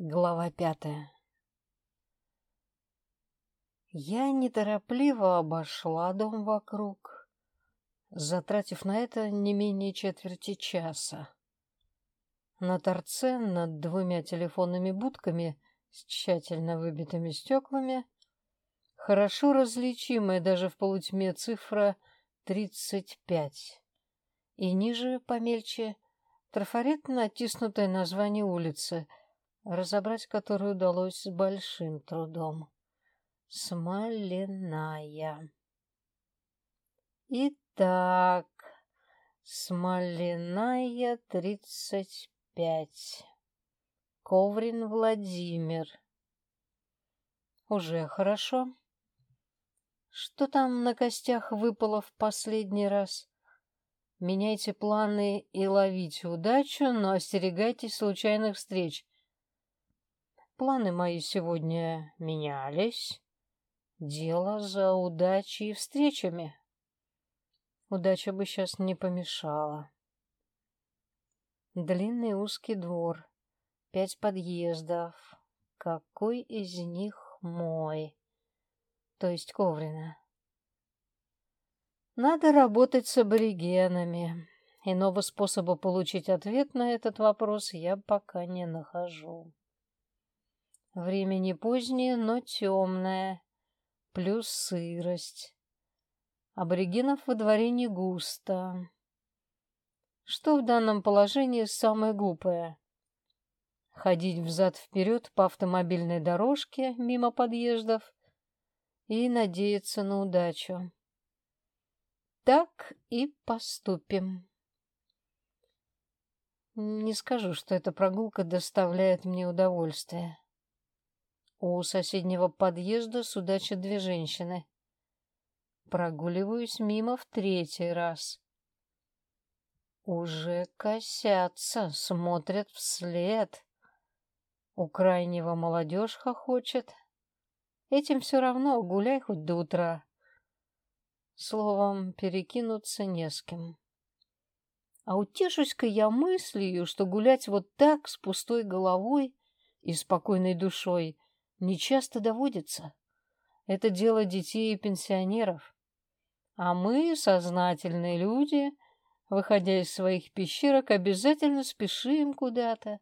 Глава пятая Я неторопливо обошла дом вокруг, затратив на это не менее четверти часа. На торце над двумя телефонными будками с тщательно выбитыми стеклами хорошо различимая даже в полутьме цифра 35 и ниже, помельче, трафаретно оттиснутое название улицы — разобрать которую удалось с большим трудом. Смоляная. Итак, Смоляная, тридцать пять. Коврин Владимир. Уже хорошо. Что там на костях выпало в последний раз? Меняйте планы и ловите удачу, но остерегайтесь случайных встреч. Планы мои сегодня менялись. Дело за удачей и встречами. Удача бы сейчас не помешала. Длинный узкий двор, пять подъездов. Какой из них мой? То есть Коврина. Надо работать с аборигенами. Иного способа получить ответ на этот вопрос я пока не нахожу. Время не позднее, но темное, плюс сырость. Аборигенов во дворе не густо. Что в данном положении самое глупое? Ходить взад-вперед по автомобильной дорожке мимо подъездов и надеяться на удачу. Так и поступим. Не скажу, что эта прогулка доставляет мне удовольствие. У соседнего подъезда судачат две женщины. Прогуливаюсь мимо в третий раз. Уже косятся, смотрят вслед. У крайнего молодежь хохочет. Этим все равно, гуляй хоть до утра. Словом, перекинуться не с кем. А утешусь-ка я мыслью, что гулять вот так, с пустой головой и спокойной душой — нечасто доводится. Это дело детей и пенсионеров. А мы, сознательные люди, выходя из своих пещерок, обязательно спешим куда-то,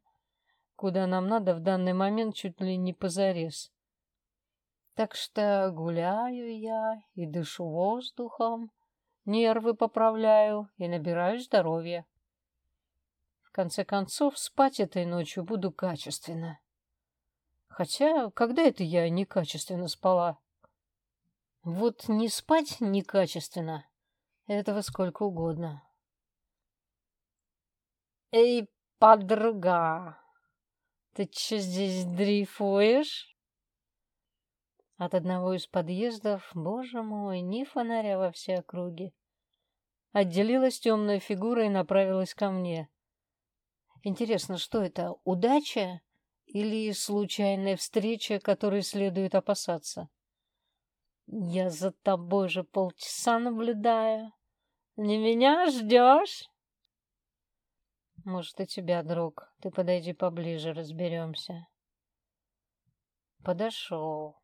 куда нам надо в данный момент чуть ли не позарез. Так что гуляю я и дышу воздухом, нервы поправляю и набираю здоровья. В конце концов, спать этой ночью буду качественно. Хотя, когда это я некачественно спала? Вот не спать некачественно, этого сколько угодно. Эй, подруга, ты че здесь дрейфуешь? От одного из подъездов, боже мой, ни фонаря во всей округе. Отделилась темная фигура и направилась ко мне. Интересно, что это, удача или случайная встреча, которой следует опасаться. Я за тобой же полчаса наблюдаю. Не меня ждешь? Может, и тебя, друг. Ты подойди поближе, разберемся. Подошел.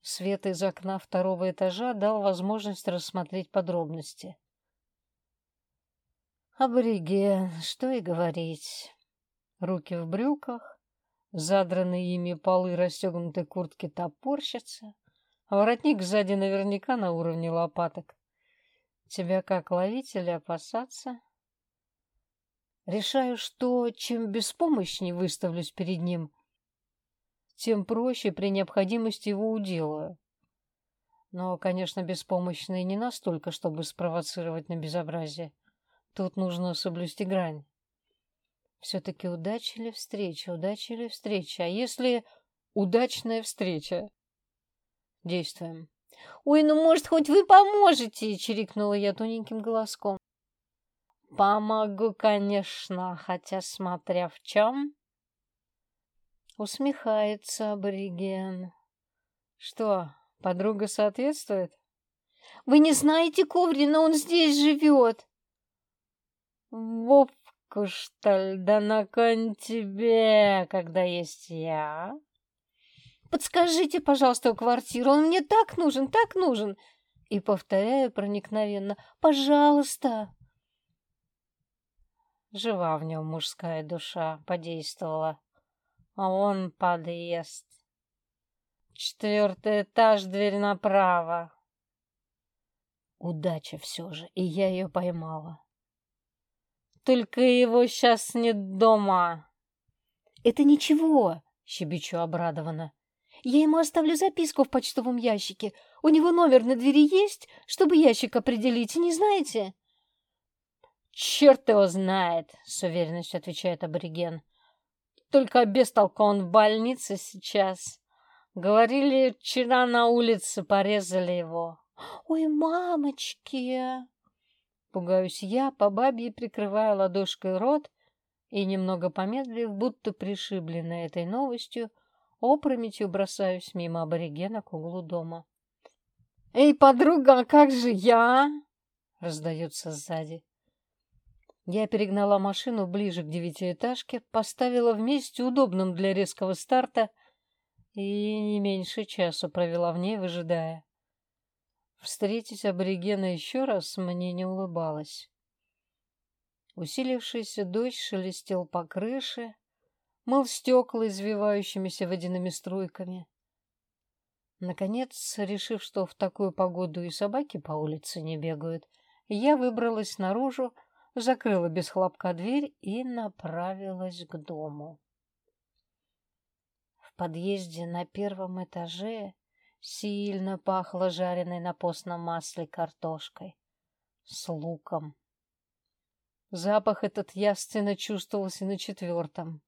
Свет из окна второго этажа дал возможность рассмотреть подробности. Абориген, что и говорить. Руки в брюках, Задранные ими полы расстегнутой куртки топорщатся, а воротник сзади наверняка на уровне лопаток. Тебя как ловить или опасаться? Решаю, что чем беспомощнее выставлюсь перед ним, тем проще при необходимости его уделаю. Но, конечно, беспомощные не настолько, чтобы спровоцировать на безобразие. Тут нужно соблюсти грань. Все-таки удача ли встреча, удача ли встреча? А если удачная встреча? Действуем. «Ой, ну, может, хоть вы поможете?» — чирикнула я тоненьким голоском. «Помогу, конечно, хотя смотря в чем». Усмехается абориген. «Что, подруга соответствует?» «Вы не знаете Коврина, он здесь живет!» «Вовка что ли? Да на кон тебе, когда есть я. Подскажите, пожалуйста, квартиру, он мне так нужен, так нужен. И повторяю проникновенно, пожалуйста. Жива в нем мужская душа, подействовала. А он подъезд. Четвертый этаж, дверь направо. Удача все же, и я ее поймала. Только его сейчас нет дома. Это ничего, щебечу обрадованно. Я ему оставлю записку в почтовом ящике. У него номер на двери есть, чтобы ящик определить, не знаете? Черт его знает, с уверенностью отвечает абориген. Только без толка он в больнице сейчас. Говорили, вчера на улице порезали его. Ой, мамочки! Пугаюсь я, по бабье прикрывая ладошкой рот и, немного помедлив, будто пришибленная этой новостью, опрометью бросаюсь мимо аборигена к углу дома. «Эй, подруга, а как же я?» — раздается сзади. Я перегнала машину ближе к девятиэтажке, поставила в месте удобном для резкого старта и не меньше часа провела в ней, выжидая. Встретить аборигена еще раз мне не улыбалось. Усилившийся дождь шелестел по крыше, мыл стекла извивающимися водяными струйками. Наконец, решив, что в такую погоду и собаки по улице не бегают, я выбралась наружу, закрыла без хлопка дверь и направилась к дому. В подъезде на первом этаже Сильно пахло жареной на постном масле картошкой с луком. Запах этот явственно чувствовался на четвертом.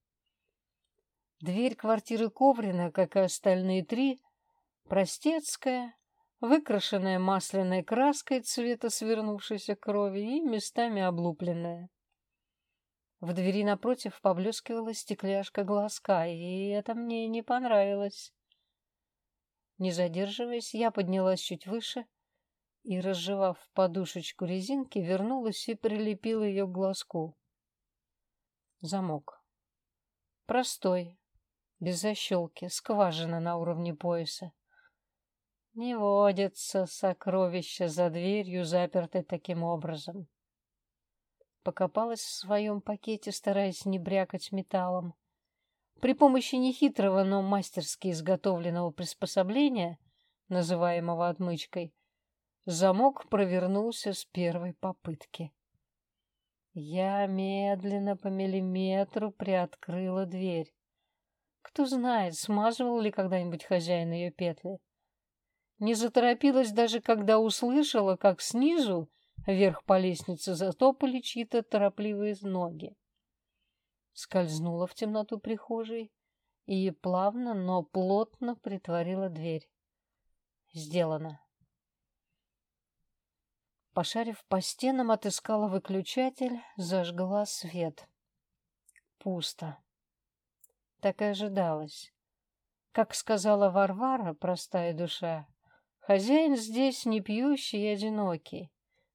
Дверь квартиры Коврина, как и остальные три, простецкая, выкрашенная масляной краской цвета свернувшейся крови и местами облупленная. В двери напротив поблескивала стекляшка глазка, и это мне не понравилось. Не задерживаясь, я поднялась чуть выше и, разжевав подушечку резинки, вернулась и прилепила ее к глазку. Замок. Простой, без защелки, скважина на уровне пояса. Не водится сокровище за дверью, запертой таким образом. Покопалась в своем пакете, стараясь не брякать металлом. При помощи нехитрого, но мастерски изготовленного приспособления, называемого отмычкой, замок провернулся с первой попытки. Я медленно по миллиметру приоткрыла дверь. Кто знает, смазывал ли когда-нибудь хозяин ее петли. Не заторопилась даже, когда услышала, как снизу, вверх по лестнице, затопали чьи-то торопливые ноги скользнула в темноту прихожей и плавно, но плотно притворила дверь. Сделано. Пошарив по стенам, отыскала выключатель, зажгла свет. Пусто. Так и ожидалось. Как сказала Варвара, простая душа, хозяин здесь не пьющий и одинокий.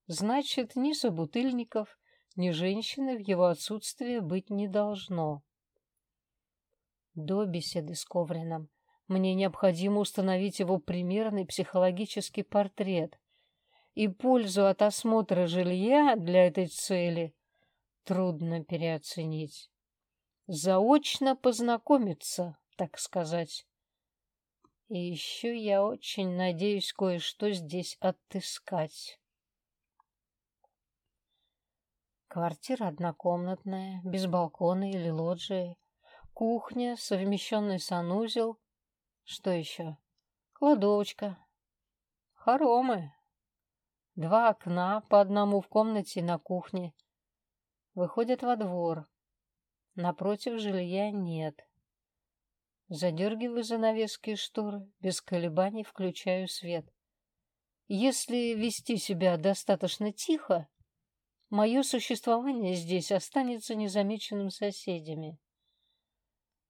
Значит, ни собутыльников, ни женщины в его отсутствии быть не должно. До беседы с Коврином мне необходимо установить его примерный психологический портрет, и пользу от осмотра жилья для этой цели трудно переоценить. Заочно познакомиться, так сказать. И еще я очень надеюсь кое-что здесь отыскать. Квартира однокомнатная, без балкона или лоджии. Кухня, совмещенный санузел. Что еще? Кладовочка. Хоромы. Два окна, по одному в комнате и на кухне. Выходят во двор. Напротив жилья нет. Задергиваю занавески и шторы, без колебаний включаю свет. Если вести себя достаточно тихо, Мое существование здесь останется незамеченным соседями.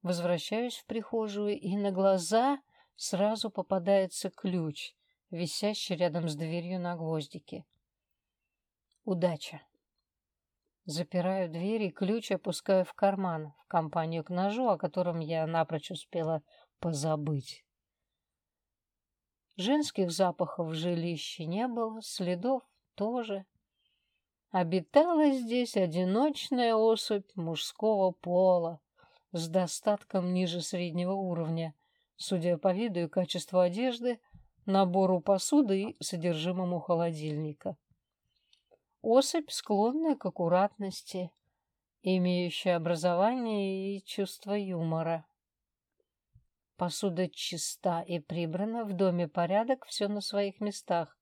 Возвращаюсь в прихожую, и на глаза сразу попадается ключ, висящий рядом с дверью на гвоздике. Удача. Запираю дверь и ключ опускаю в карман, в компанию к ножу, о котором я напрочь успела позабыть. Женских запахов в жилище не было, следов тоже. Обитала здесь одиночная особь мужского пола с достатком ниже среднего уровня, судя по виду и качеству одежды, набору посуды и содержимому холодильника. Особь, склонная к аккуратности, имеющая образование и чувство юмора. Посуда чиста и прибрана, в доме порядок, все на своих местах.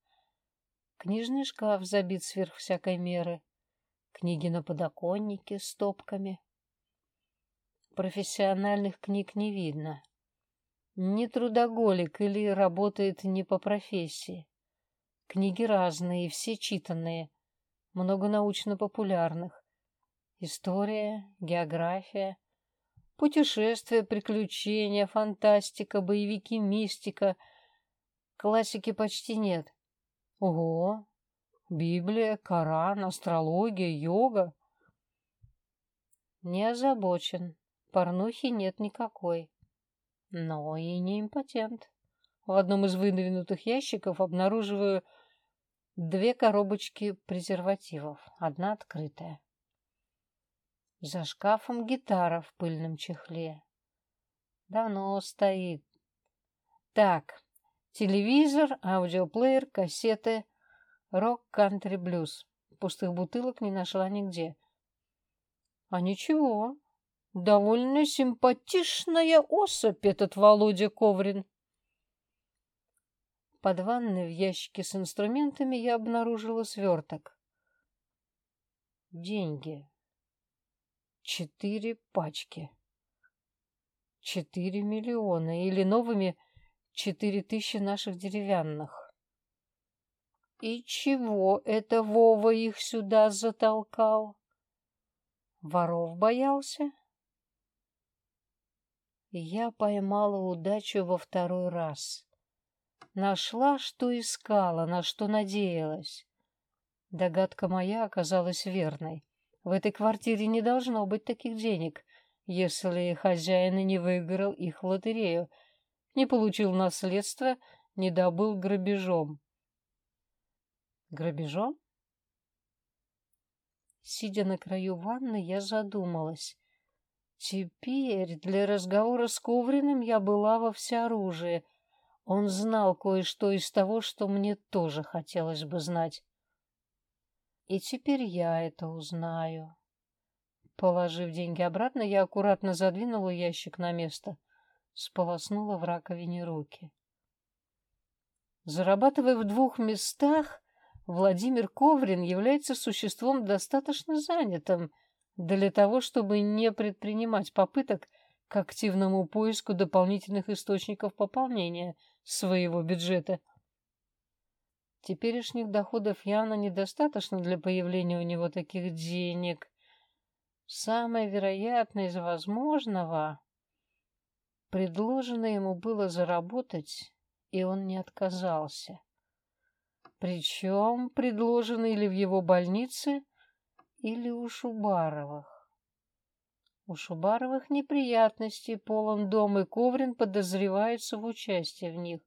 Книжный шкаф забит сверх всякой меры. Книги на подоконнике с топками. Профессиональных книг не видно. Не трудоголик или работает не по профессии. Книги разные, все читанные, много научно-популярных. История, география, путешествия, приключения, фантастика, боевики, мистика. Классики почти нет. Ого! Библия, Коран, астрология, йога. Не озабочен. Порнухи нет никакой но и не импотент. В одном из выдвинутых ящиков обнаруживаю две коробочки презервативов, одна открытая. За шкафом гитара в пыльном чехле. Давно стоит. Так, телевизор, аудиоплеер, кассеты, рок, кантри, блюз. Пустых бутылок не нашла нигде. А ничего, Довольно симпатичная особь этот Володя Коврин. Под ванной в ящике с инструментами я обнаружила сверток. Деньги. Четыре пачки. Четыре миллиона. Или новыми четыре тысячи наших деревянных. И чего это Вова их сюда затолкал? Воров боялся? Я поймала удачу во второй раз. Нашла, что искала, на что надеялась. Догадка моя оказалась верной. В этой квартире не должно быть таких денег, если хозяин не выиграл их в лотерею, не получил наследство, не добыл грабежом. Грабежом? Сидя на краю ванны, я задумалась. Теперь для разговора с Ковриным я была во всеоружии. Он знал кое-что из того, что мне тоже хотелось бы знать. И теперь я это узнаю. Положив деньги обратно, я аккуратно задвинула ящик на место, сполоснула в раковине руки. Зарабатывая в двух местах, Владимир Коврин является существом достаточно занятым — для того, чтобы не предпринимать попыток к активному поиску дополнительных источников пополнения своего бюджета. Теперешних доходов явно недостаточно для появления у него таких денег. Самое вероятное из возможного предложено ему было заработать, и он не отказался. Причем предложено или в его больнице, или у Шубаровых. У Шубаровых неприятности, полон дом, и Коврин подозревается в участии в них.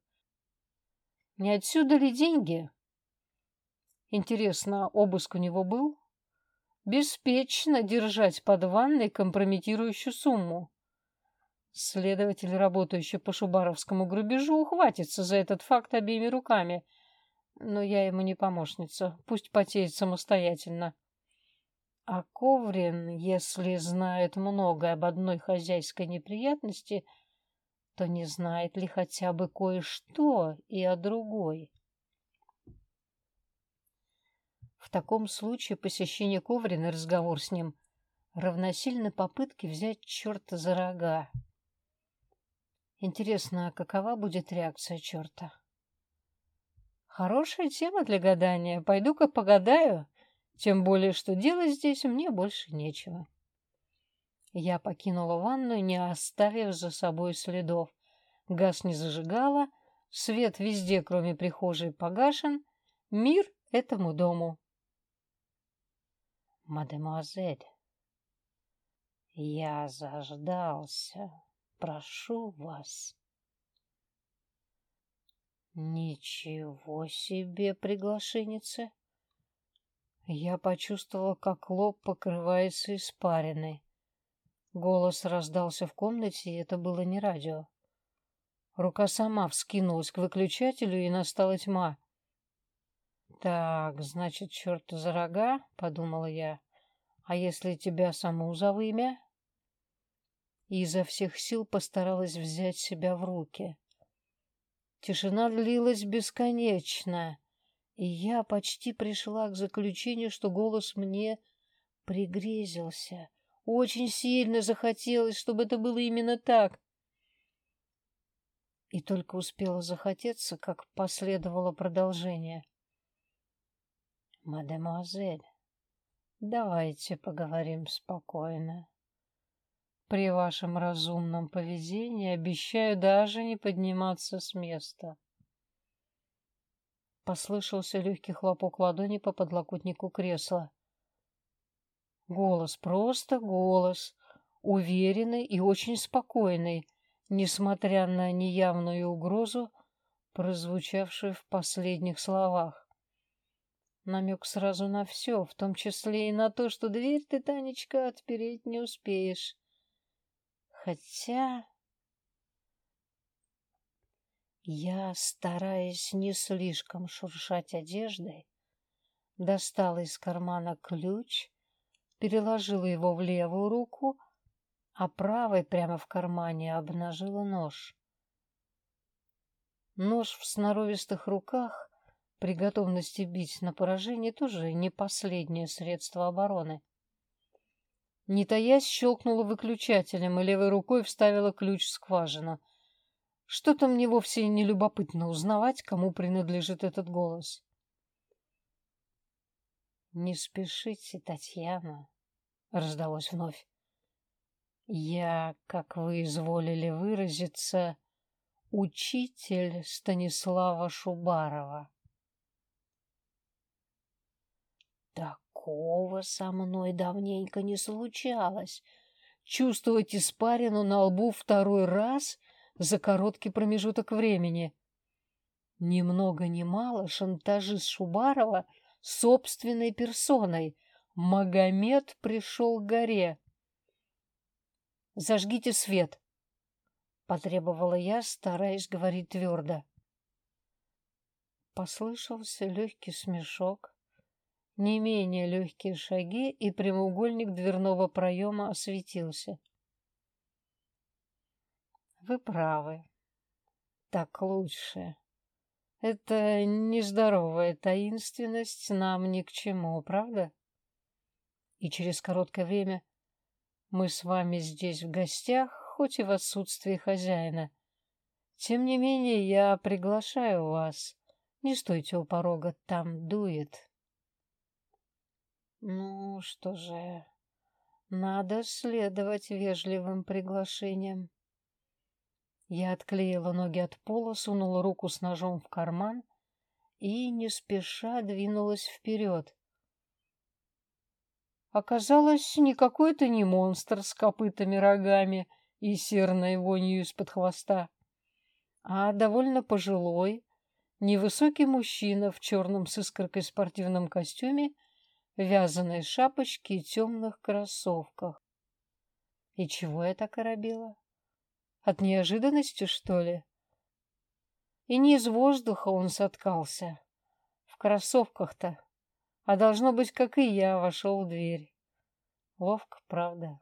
Не отсюда ли деньги? Интересно, обыск у него был? Беспечно держать под ванной компрометирующую сумму. Следователь, работающий по шубаровскому грабежу, ухватится за этот факт обеими руками. Но я ему не помощница, пусть потеет самостоятельно. А Коврин, если знает много об одной хозяйской неприятности, то не знает ли хотя бы кое-что и о другой. В таком случае посещение Коврина и разговор с ним равносильно попытке взять черта за рога. Интересно, какова будет реакция черта? Хорошая тема для гадания. Пойду-ка погадаю тем более, что делать здесь мне больше нечего. Я покинула ванную, не оставив за собой следов. Газ не зажигала, свет везде, кроме прихожей, погашен. Мир этому дому. Мадемуазель, я заждался. Прошу вас. Ничего себе приглашенница! Я почувствовала, как лоб покрывается испариной. Голос раздался в комнате, и это было не радио. Рука сама вскинулась к выключателю, и настала тьма. «Так, значит, черт за рога», — подумала я. «А если тебя саму зову имя?» И изо всех сил постаралась взять себя в руки. Тишина длилась бесконечно, и я почти пришла к заключению, что голос мне пригрезился. Очень сильно захотелось, чтобы это было именно так. И только успела захотеться, как последовало продолжение. «Мадемуазель, давайте поговорим спокойно. При вашем разумном поведении обещаю даже не подниматься с места». Послышался легкий хлопок ладони по подлокотнику кресла. Голос, просто голос, уверенный и очень спокойный, несмотря на неявную угрозу, прозвучавшую в последних словах. Намек сразу на все, в том числе и на то, что дверь ты, Танечка, отпереть не успеешь. Хотя... Я, стараясь не слишком шуршать одеждой, достала из кармана ключ, переложила его в левую руку, а правой прямо в кармане обнажила нож. Нож в сноровистых руках при готовности бить на поражение тоже не последнее средство обороны. Не таясь, щелкнула выключателем и левой рукой вставила ключ в скважину — что-то мне вовсе не любопытно узнавать, кому принадлежит этот голос. «Не спешите, Татьяна», — раздалось вновь. «Я, как вы изволили выразиться, учитель Станислава Шубарова». Такого со мной давненько не случалось. Чувствовать испарину на лбу второй раз за короткий промежуток времени. Ни много ни мало шантажист Шубарова собственной персоной. Магомед пришел к горе. «Зажгите свет», — потребовала я, стараясь говорить твердо. Послышался легкий смешок, не менее легкие шаги, и прямоугольник дверного проема осветился. Вы правы. Так лучше. Это нездоровая таинственность нам ни к чему, правда? И через короткое время мы с вами здесь в гостях, хоть и в отсутствии хозяина. Тем не менее, я приглашаю вас. Не стойте у порога, там дует. Ну что же, надо следовать вежливым приглашениям. Я отклеила ноги от пола, сунула руку с ножом в карман и не спеша двинулась вперед. Оказалось, никакой это не монстр с копытами рогами и серной вонью из-под хвоста, а довольно пожилой, невысокий мужчина в черном с искоркой спортивном костюме, вязаной шапочке и темных кроссовках. И чего я так оробела? От неожиданности, что ли? И не из воздуха он соткался. В кроссовках-то. А должно быть, как и я, вошел в дверь. Ловко, правда.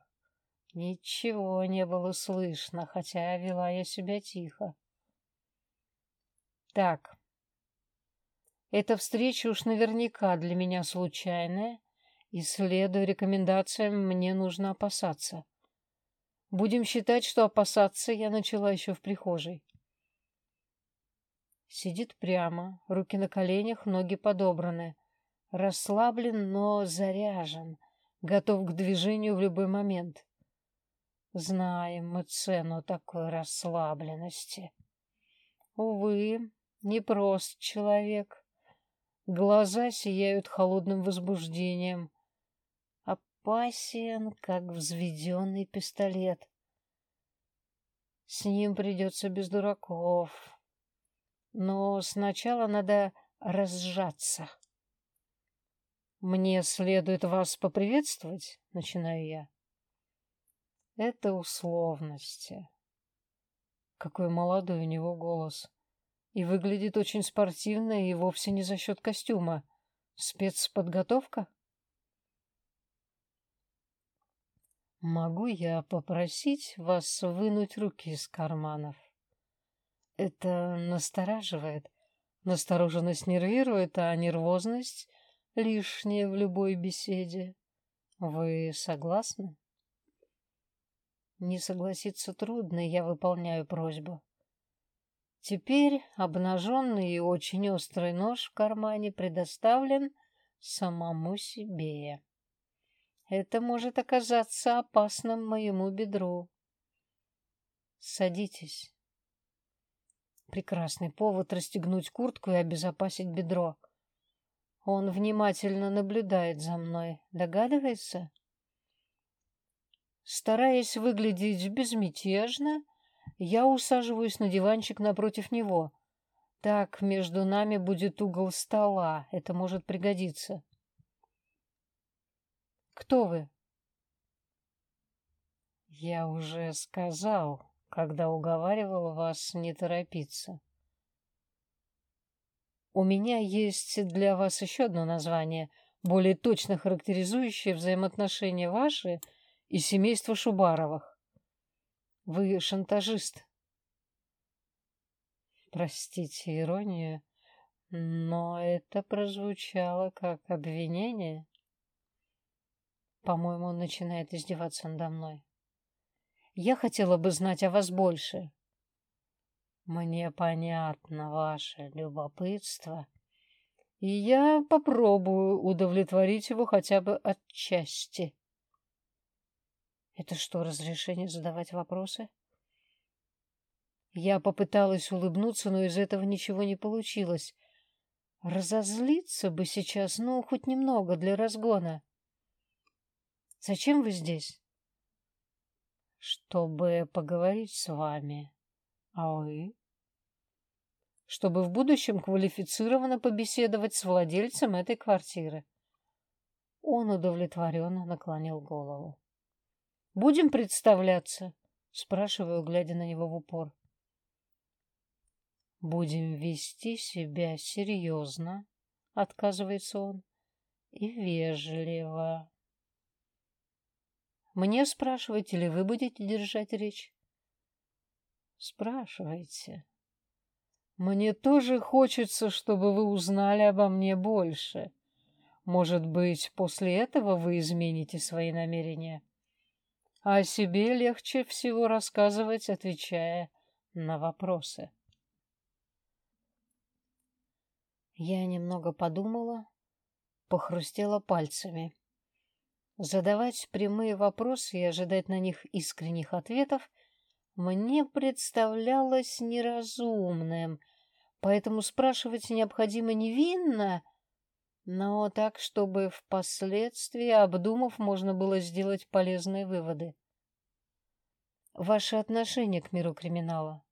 Ничего не было слышно, хотя вела я себя тихо. Так. Эта встреча уж наверняка для меня случайная, и, следуя рекомендациям, мне нужно опасаться. Будем считать, что опасаться я начала еще в прихожей. Сидит прямо, руки на коленях, ноги подобраны. Расслаблен, но заряжен, готов к движению в любой момент. Знаем мы цену такой расслабленности. Увы, непрост человек. Глаза сияют холодным возбуждением. опасен, как взведенный пистолет. С ним придется без дураков. Но сначала надо разжаться. «Мне следует вас поприветствовать?» — начинаю я. «Это условности». Какой молодой у него голос. И выглядит очень спортивно и вовсе не за счет костюма. Спецподготовка? Могу я попросить вас вынуть руки из карманов? Это настораживает. Настороженность нервирует, а нервозность лишняя в любой беседе. Вы согласны? Не согласиться трудно, я выполняю просьбу. Теперь обнаженный и очень острый нож в кармане предоставлен самому себе. Это может оказаться опасным моему бедру. Садитесь. Прекрасный повод расстегнуть куртку и обезопасить бедро. Он внимательно наблюдает за мной. Догадывается? Стараясь выглядеть безмятежно, я усаживаюсь на диванчик напротив него. Так между нами будет угол стола. Это может пригодиться. Кто вы? Я уже сказал, когда уговаривал вас не торопиться. У меня есть для вас еще одно название, более точно характеризующее взаимоотношения ваши и семейства Шубаровых. Вы шантажист. Простите иронию, но это прозвучало как обвинение. По-моему, он начинает издеваться надо мной. Я хотела бы знать о вас больше. Мне понятно ваше любопытство, и я попробую удовлетворить его хотя бы отчасти. Это что, разрешение задавать вопросы? Я попыталась улыбнуться, но из этого ничего не получилось. Разозлиться бы сейчас, ну, хоть немного для разгона. Зачем вы здесь? Чтобы поговорить с вами. А вы? Чтобы в будущем квалифицированно побеседовать с владельцем этой квартиры. Он удовлетворенно наклонил голову. Будем представляться? Спрашиваю, глядя на него в упор. Будем вести себя серьезно, отказывается он, и вежливо. Мне спрашивать или вы будете держать речь? Спрашивайте. Мне тоже хочется, чтобы вы узнали обо мне больше. Может быть, после этого вы измените свои намерения? А о себе легче всего рассказывать, отвечая на вопросы. Я немного подумала, похрустела пальцами. Задавать прямые вопросы и ожидать на них искренних ответов мне представлялось неразумным, поэтому спрашивать необходимо невинно — но так, чтобы впоследствии, обдумав, можно было сделать полезные выводы. Ваше отношение к миру криминала?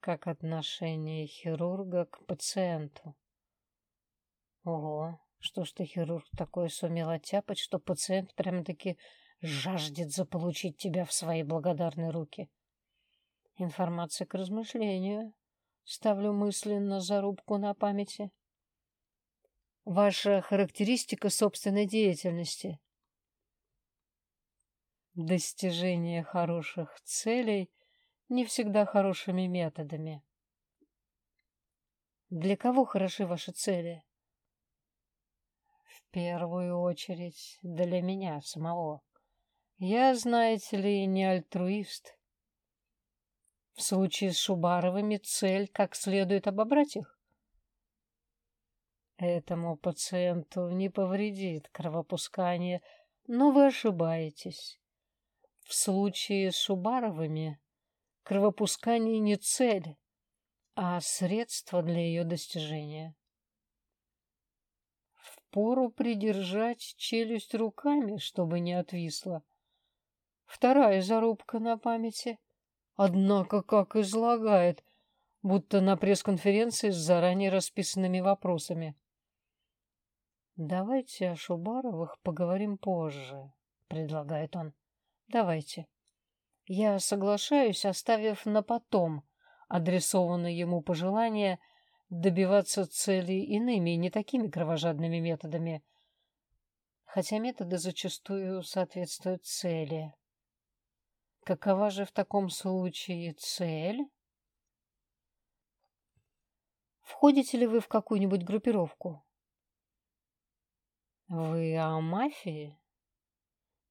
Как отношение хирурга к пациенту? Ого, что ж ты, хирург, такое сумел оттяпать, что пациент прямо-таки жаждет заполучить тебя в свои благодарные руки? Информация к размышлению. Ставлю мысленно зарубку на памяти. Ваша характеристика собственной деятельности. Достижение хороших целей не всегда хорошими методами. Для кого хороши ваши цели? В первую очередь для меня самого. Я, знаете ли, не альтруист. В случае с Шубаровыми цель как следует обобрать их. Этому пациенту не повредит кровопускание, но вы ошибаетесь. В случае с Шубаровыми кровопускание не цель, а средство для ее достижения. Впору придержать челюсть руками, чтобы не отвисла. Вторая зарубка на памяти. Однако как излагает, будто на пресс-конференции с заранее расписанными вопросами. «Давайте о Шубаровых поговорим позже», — предлагает он. «Давайте». Я соглашаюсь, оставив на потом адресованное ему пожелание добиваться цели иными, не такими кровожадными методами, хотя методы зачастую соответствуют цели. Какова же в таком случае цель? Входите ли вы в какую-нибудь группировку? Вы о мафии?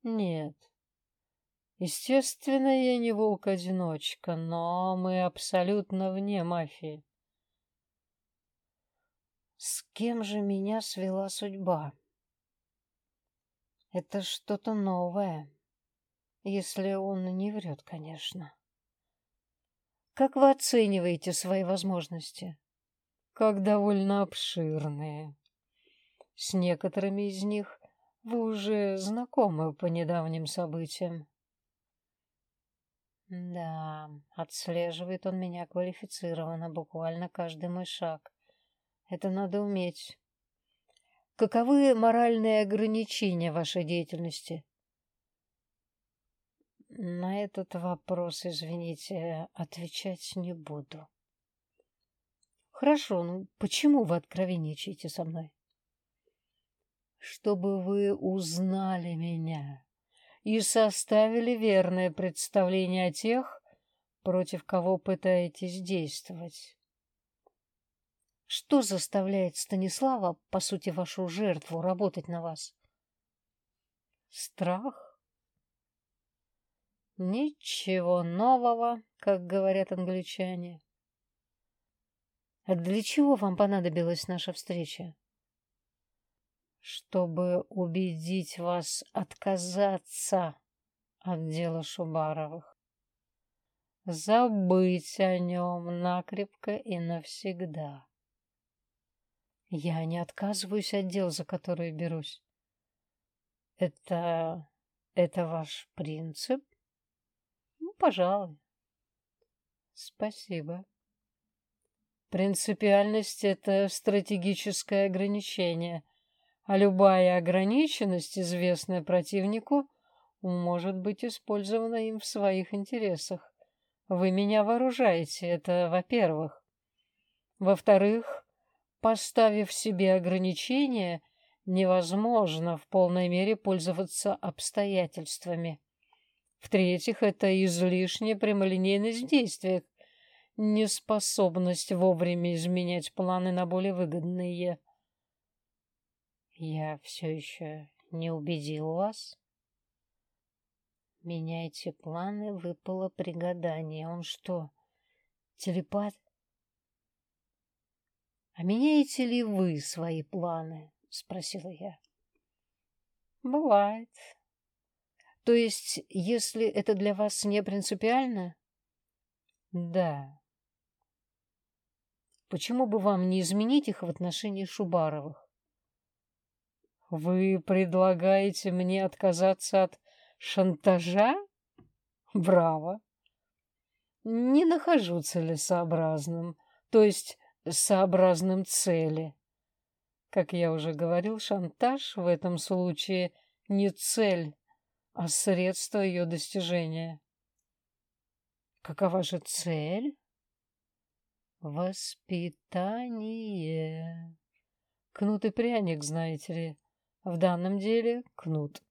Нет. Естественно, я не волк-одиночка, но мы абсолютно вне мафии. С кем же меня свела судьба? Это что-то новое, если он не врет, конечно. Как вы оцениваете свои возможности? Как довольно обширные. С некоторыми из них вы уже знакомы по недавним событиям. Да, отслеживает он меня квалифицированно, буквально каждый мой шаг. Это надо уметь. Каковы моральные ограничения вашей деятельности? На этот вопрос, извините, отвечать не буду. Хорошо, ну почему вы откровенничаете со мной? Чтобы вы узнали меня и составили верное представление о тех, против кого пытаетесь действовать. Что заставляет Станислава, по сути, вашу жертву, работать на вас? Страх? Ничего нового, как говорят англичане. А для чего вам понадобилась наша встреча? Чтобы убедить вас отказаться от дела Шубаровых. Забыть о нем накрепко и навсегда. Я не отказываюсь от дел, за которые берусь. Это... это ваш принцип? Ну, пожалуй. Спасибо. Принципиальность — это стратегическое ограничение — а любая ограниченность, известная противнику, может быть использована им в своих интересах. Вы меня вооружаете, это во-первых. Во-вторых, поставив себе ограничения, невозможно в полной мере пользоваться обстоятельствами. В-третьих, это излишняя прямолинейность в действиях, неспособность вовремя изменять планы на более выгодные. Я все еще не убедил вас? Меняйте планы, выпало при гадании. Он что, телепат? А меняете ли вы свои планы? Спросила я. Бывает. То есть, если это для вас не принципиально? Да. Почему бы вам не изменить их в отношении Шубаровых? Вы предлагаете мне отказаться от шантажа? Браво! Не нахожу целесообразным, то есть сообразным цели. Как я уже говорил, шантаж в этом случае не цель, а средство ее достижения. Какова же цель? Воспитание. Кнут и пряник, знаете ли. В данном деле кнут.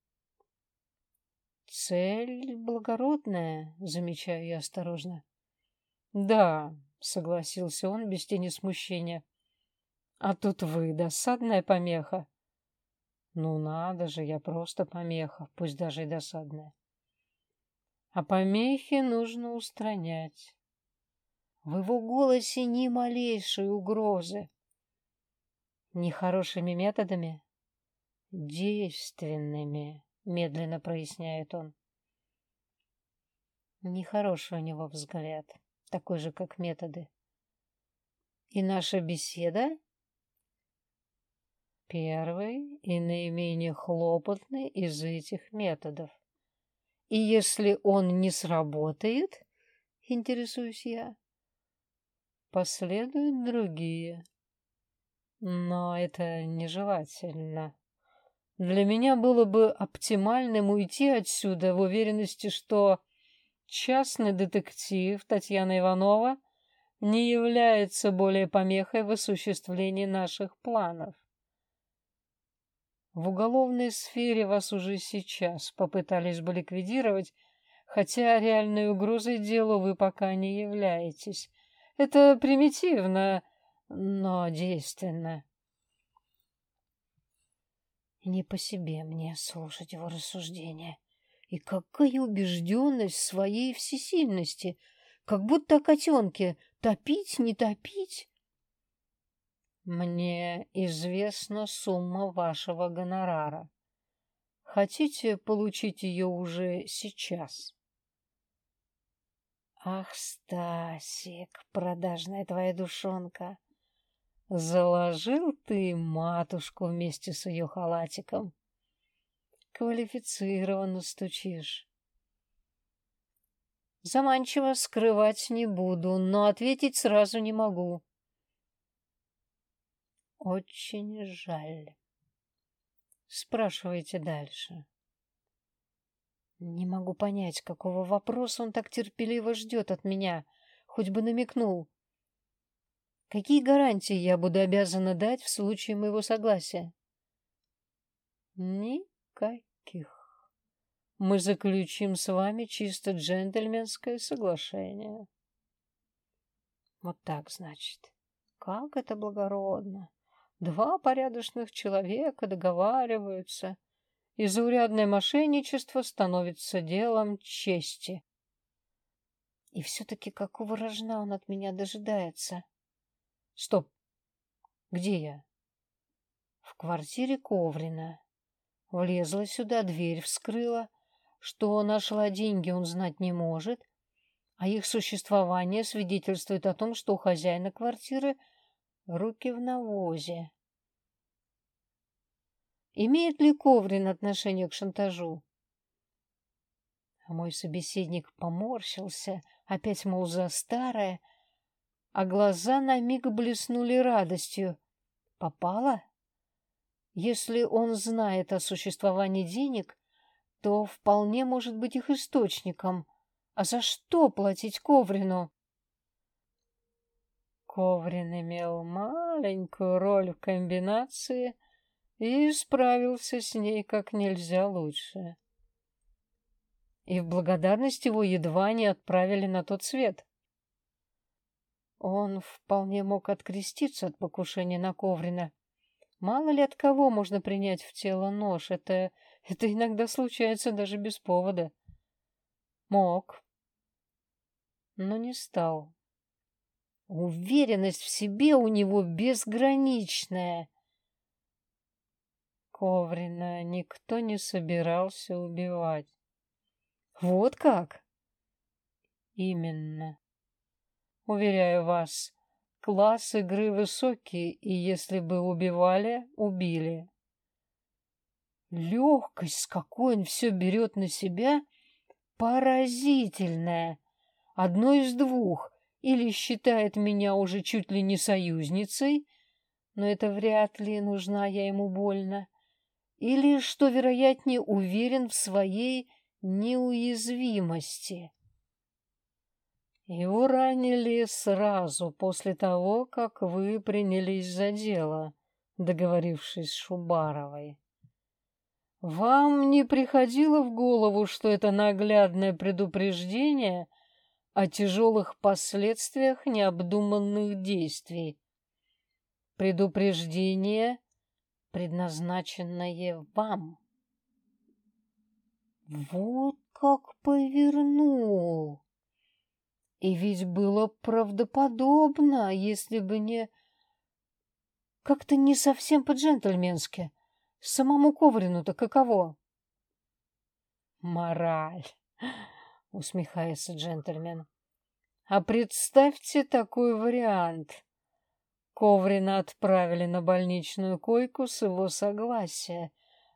Цель благородная, замечаю я осторожно. Да, согласился он без тени смущения. А тут вы, досадная помеха. Ну надо же, я просто помеха, пусть даже и досадная. А помехи нужно устранять. В его голосе ни малейшей угрозы. Нехорошими методами, действенными, медленно проясняет он. Нехороший у него взгляд, такой же, как методы. И наша беседа Первый и наименее хлопотный из этих методов. И если он не сработает, интересуюсь я, последуют другие. Но это нежелательно. Для меня было бы оптимальным уйти отсюда в уверенности, что частный детектив Татьяна Иванова не является более помехой в осуществлении наших планов. В уголовной сфере вас уже сейчас попытались бы ликвидировать, хотя реальной угрозой делу вы пока не являетесь. Это примитивно, но действенно. Не по себе мне слушать его рассуждения. И какая убежденность в своей всесильности, как будто о котенке топить, не топить. Мне известна сумма вашего гонорара. Хотите получить ее уже сейчас? Ах, Стасик, продажная твоя душонка! Заложил ты матушку вместе с ее халатиком. Квалифицированно стучишь. Заманчиво скрывать не буду, но ответить сразу не могу. Очень жаль. Спрашивайте дальше. Не могу понять, какого вопроса он так терпеливо ждет от меня. Хоть бы намекнул. Какие гарантии я буду обязана дать в случае моего согласия? Никаких. Мы заключим с вами чисто джентльменское соглашение. Вот так, значит. Как это благородно. Два порядочных человека договариваются — и заурядное мошенничество становится делом чести. И все-таки какого рожна он от меня дожидается? Стоп! Где я? В квартире Коврина. Влезла сюда, дверь вскрыла. Что нашла деньги, он знать не может, а их существование свидетельствует о том, что у хозяина квартиры руки в навозе. Имеет ли Коврин отношение к шантажу? А мой собеседник поморщился, опять, мол, за старое, а глаза на миг блеснули радостью. Попала? Если он знает о существовании денег, то вполне может быть их источником. А за что платить Коврину? Коврин имел маленькую роль в комбинации — и справился с ней как нельзя лучше. И в благодарность его едва не отправили на тот свет. Он вполне мог откреститься от покушения на Коврина. Мало ли от кого можно принять в тело нож, это, это иногда случается даже без повода. Мог, но не стал. Уверенность в себе у него безграничная — Коврина никто не собирался убивать. Вот как? Именно. Уверяю вас, класс игры высокий, и если бы убивали, убили. Легкость, с какой он все берет на себя, поразительная. Одно из двух. Или считает меня уже чуть ли не союзницей, но это вряд ли нужна я ему больно или, что вероятнее, уверен в своей неуязвимости. Его ранили сразу после того, как вы принялись за дело, договорившись с Шубаровой. Вам не приходило в голову, что это наглядное предупреждение о тяжелых последствиях необдуманных действий? Предупреждение — предназначенное вам. Вот как повернул! И ведь было правдоподобно, если бы не... Как-то не совсем по-джентльменски. Самому Коврину-то каково? Мораль, усмехается джентльмен. А представьте такой вариант. Коврина отправили на больничную койку с его согласия,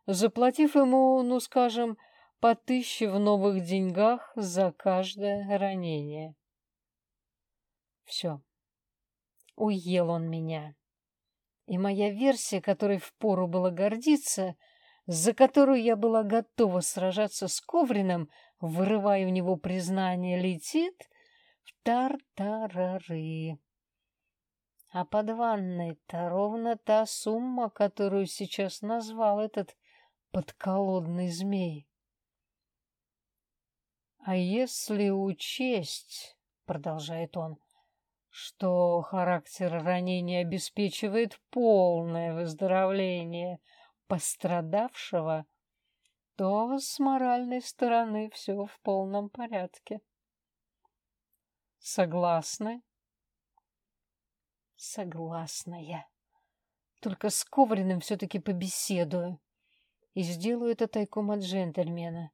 заплатив ему, ну скажем, по тысяче в новых деньгах за каждое ранение. Все. Уел он меня. И моя версия, которой впору было гордиться, за которую я была готова сражаться с Коврином, вырывая у него признание, летит в тартарары. А под ванной-то ровно та сумма, которую сейчас назвал этот подколодный змей. А если учесть, продолжает он, что характер ранения обеспечивает полное выздоровление пострадавшего, то с моральной стороны все в полном порядке. Согласны? Согласна я. Только с Ковриным все-таки побеседую и сделаю это тайком от джентльмена,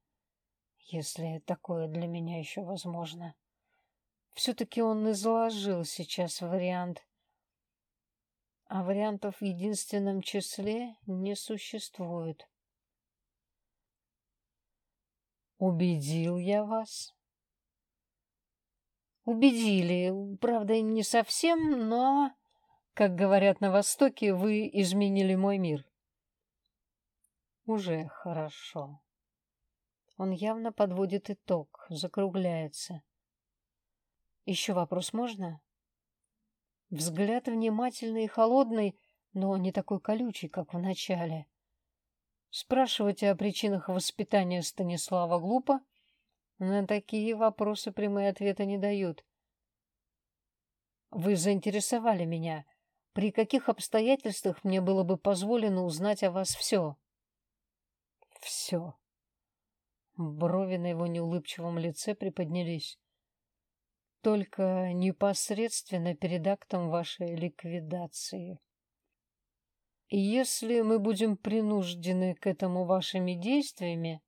если такое для меня еще возможно. Все-таки он изложил сейчас вариант. А вариантов в единственном числе не существует. Убедил я вас? Убедили. Правда, не совсем, но, как говорят на Востоке, вы изменили мой мир. Уже хорошо. Он явно подводит итог, закругляется. Еще вопрос можно? Взгляд внимательный и холодный, но не такой колючий, как в начале. Спрашивать о причинах воспитания Станислава глупо. На такие вопросы прямые ответы не дают. Вы заинтересовали меня. При каких обстоятельствах мне было бы позволено узнать о вас все? Все. Брови на его неулыбчивом лице приподнялись только непосредственно перед актом вашей ликвидации. Если мы будем принуждены к этому вашими действиями,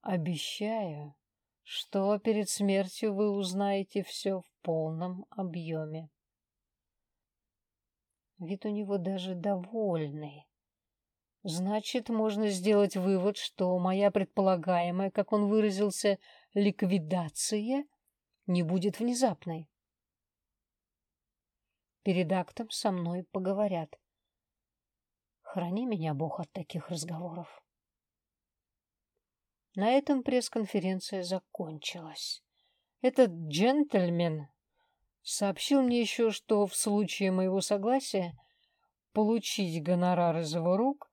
обещаю, что перед смертью вы узнаете все в полном объеме. Вид у него даже довольный. Значит, можно сделать вывод, что моя предполагаемая, как он выразился, ликвидация не будет внезапной. Перед актом со мной поговорят. Храни меня, Бог, от таких разговоров. На этом пресс-конференция закончилась. Этот джентльмен сообщил мне еще, что в случае моего согласия получить гонорар из его рук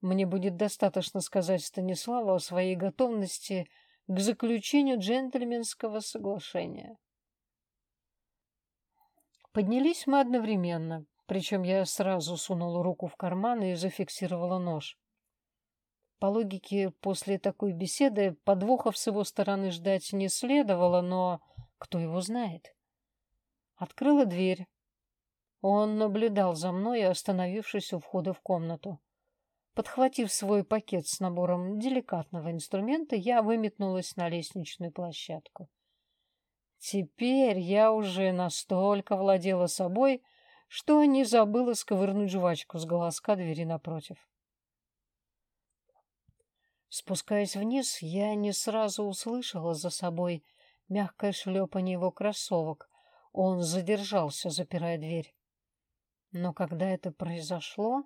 мне будет достаточно сказать Станиславу о своей готовности – к заключению джентльменского соглашения. Поднялись мы одновременно, причем я сразу сунула руку в карман и зафиксировала нож. По логике, после такой беседы подвохов с его стороны ждать не следовало, но кто его знает. Открыла дверь. Он наблюдал за мной, остановившись у входа в комнату. Подхватив свой пакет с набором деликатного инструмента, я выметнулась на лестничную площадку. Теперь я уже настолько владела собой, что не забыла сковырнуть жвачку с голоска двери напротив. Спускаясь вниз, я не сразу услышала за собой мягкое шлепание его кроссовок. Он задержался, запирая дверь. Но когда это произошло,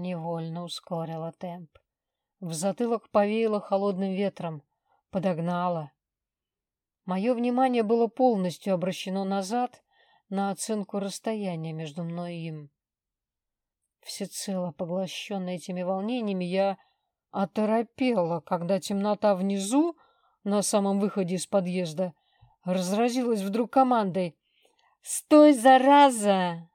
Невольно ускорила темп. В затылок повеяло холодным ветром, подогнала. Мое внимание было полностью обращено назад на оценку расстояния между мной и им. Всецело поглощенная этими волнениями, я оторопела, когда темнота внизу, на самом выходе из подъезда, разразилась вдруг командой «Стой, зараза!»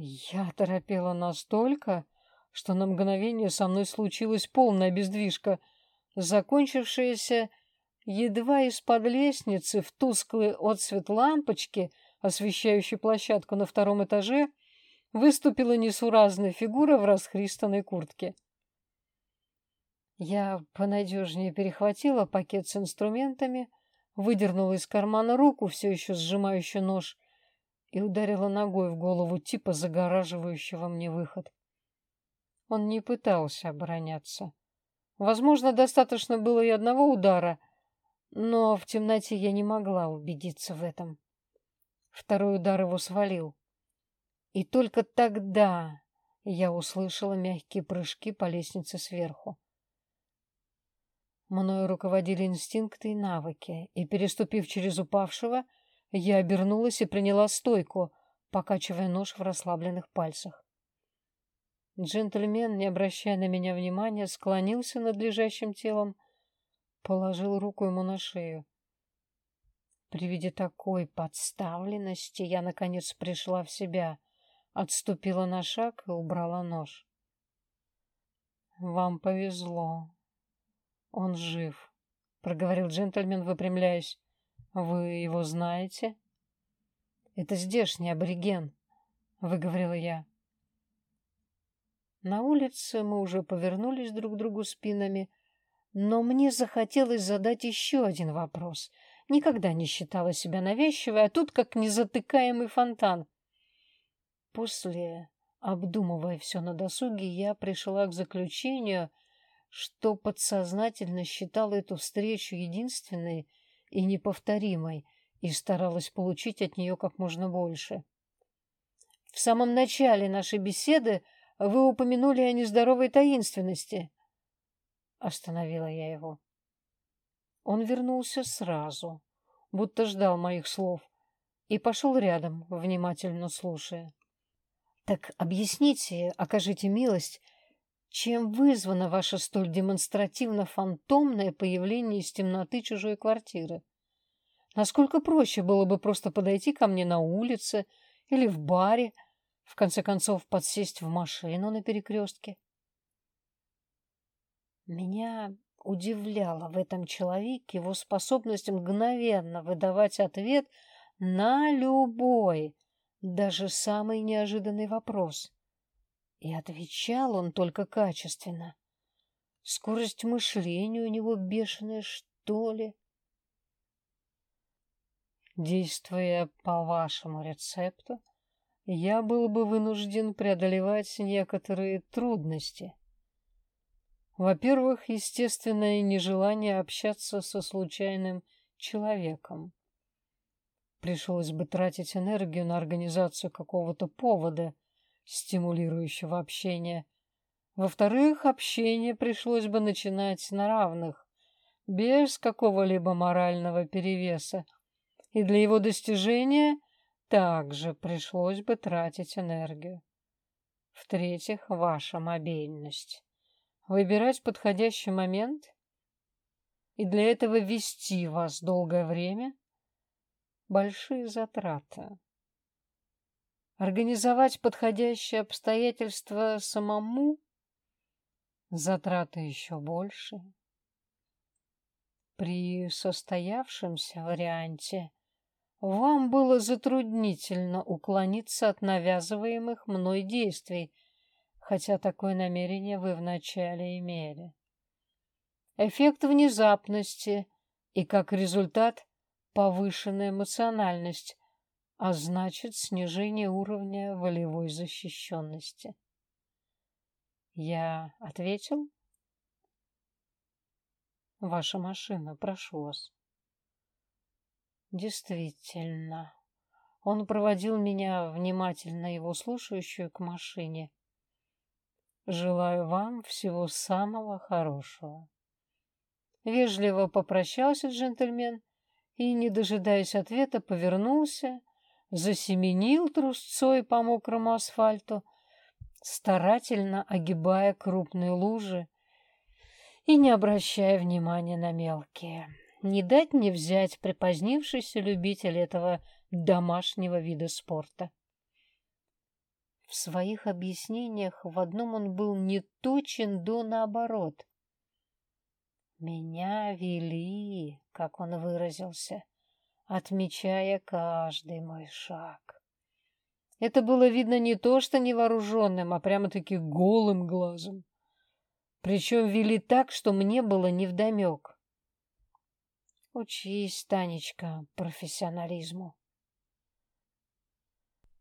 Я торопела настолько, что на мгновение со мной случилась полная бездвижка, закончившаяся едва из-под лестницы в тусклый отсвет лампочки, освещающей площадку на втором этаже, выступила несуразная фигура в расхристанной куртке. Я понадежнее перехватила пакет с инструментами, выдернула из кармана руку, все еще сжимающую нож, и ударила ногой в голову типа загораживающего мне выход. Он не пытался обороняться. Возможно, достаточно было и одного удара, но в темноте я не могла убедиться в этом. Второй удар его свалил. И только тогда я услышала мягкие прыжки по лестнице сверху. Мною руководили инстинкты и навыки, и, переступив через упавшего, я обернулась и приняла стойку, покачивая нож в расслабленных пальцах. Джентльмен, не обращая на меня внимания, склонился над лежащим телом, положил руку ему на шею. При виде такой подставленности я, наконец, пришла в себя, отступила на шаг и убрала нож. «Вам повезло. Он жив», — проговорил джентльмен, выпрямляясь. «Вы его знаете?» «Это здешний абориген», — выговорила я. На улице мы уже повернулись друг к другу спинами, но мне захотелось задать еще один вопрос. Никогда не считала себя навязчивой, а тут как незатыкаемый фонтан. После, обдумывая все на досуге, я пришла к заключению, что подсознательно считала эту встречу единственной и неповторимой и старалась получить от нее как можно больше. В самом начале нашей беседы вы упомянули о нездоровой таинственности. Остановила я его. Он вернулся сразу, будто ждал моих слов, и пошел рядом, внимательно слушая. Так объясните, окажите милость, чем вызвано ваше столь демонстративно фантомное появление из темноты чужой квартиры? Насколько проще было бы просто подойти ко мне на улице или в баре, в конце концов подсесть в машину на перекрестке? Меня удивляла в этом человеке его способность мгновенно выдавать ответ на любой, даже самый неожиданный вопрос. И отвечал он только качественно. Скорость мышления у него бешеная, что ли? Действуя по вашему рецепту, я был бы вынужден преодолевать некоторые трудности. Во-первых, естественное нежелание общаться со случайным человеком. Пришлось бы тратить энергию на организацию какого-то повода, стимулирующего общение. Во-вторых, общение пришлось бы начинать на равных, без какого-либо морального перевеса, и для его достижения также пришлось бы тратить энергию. В-третьих, ваша мобильность выбирать подходящий момент и для этого вести вас долгое время – большие затраты. Организовать подходящие обстоятельства самому – затраты еще больше. При состоявшемся варианте вам было затруднительно уклониться от навязываемых мной действий – хотя такое намерение вы вначале имели. Эффект внезапности и, как результат, повышенная эмоциональность, а значит, снижение уровня волевой защищенности. Я ответил? Ваша машина, прошу вас. Действительно. Он проводил меня, внимательно его слушающую, к машине. Желаю вам всего самого хорошего. Вежливо попрощался джентльмен и, не дожидаясь ответа, повернулся, засеменил трусцой по мокрому асфальту, старательно огибая крупные лужи и не обращая внимания на мелкие. Не дать не взять припозднившийся любитель этого домашнего вида спорта. В своих объяснениях в одном он был не точен до наоборот. «Меня вели», как он выразился, отмечая каждый мой шаг. Это было видно не то что невооруженным, а прямо-таки голым глазом. Причем вели так, что мне было невдомек. Учись, Танечка, профессионализму.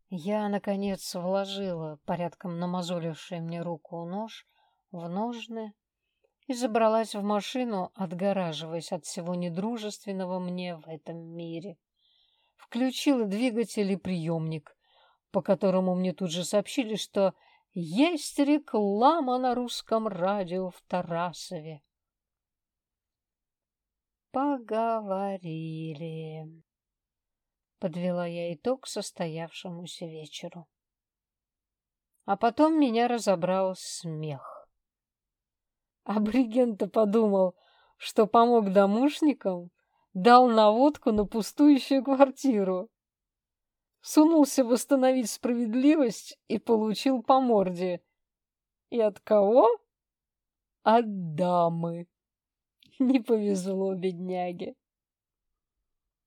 Я, наконец, вложила порядком намазоливший мне руку нож в ножны и забралась в машину, отгораживаясь от всего недружественного мне в этом мире. Включила двигатель и приемник, по которому мне тут же сообщили, что есть реклама на русском радио в Тарасове. Поговорили. Подвела я итог состоявшемуся вечеру. А потом меня разобрал смех. Абориген-то подумал, что помог домушникам, дал наводку на пустующую квартиру. Сунулся восстановить справедливость и получил по морде. И от кого? От дамы. Не повезло бедняге.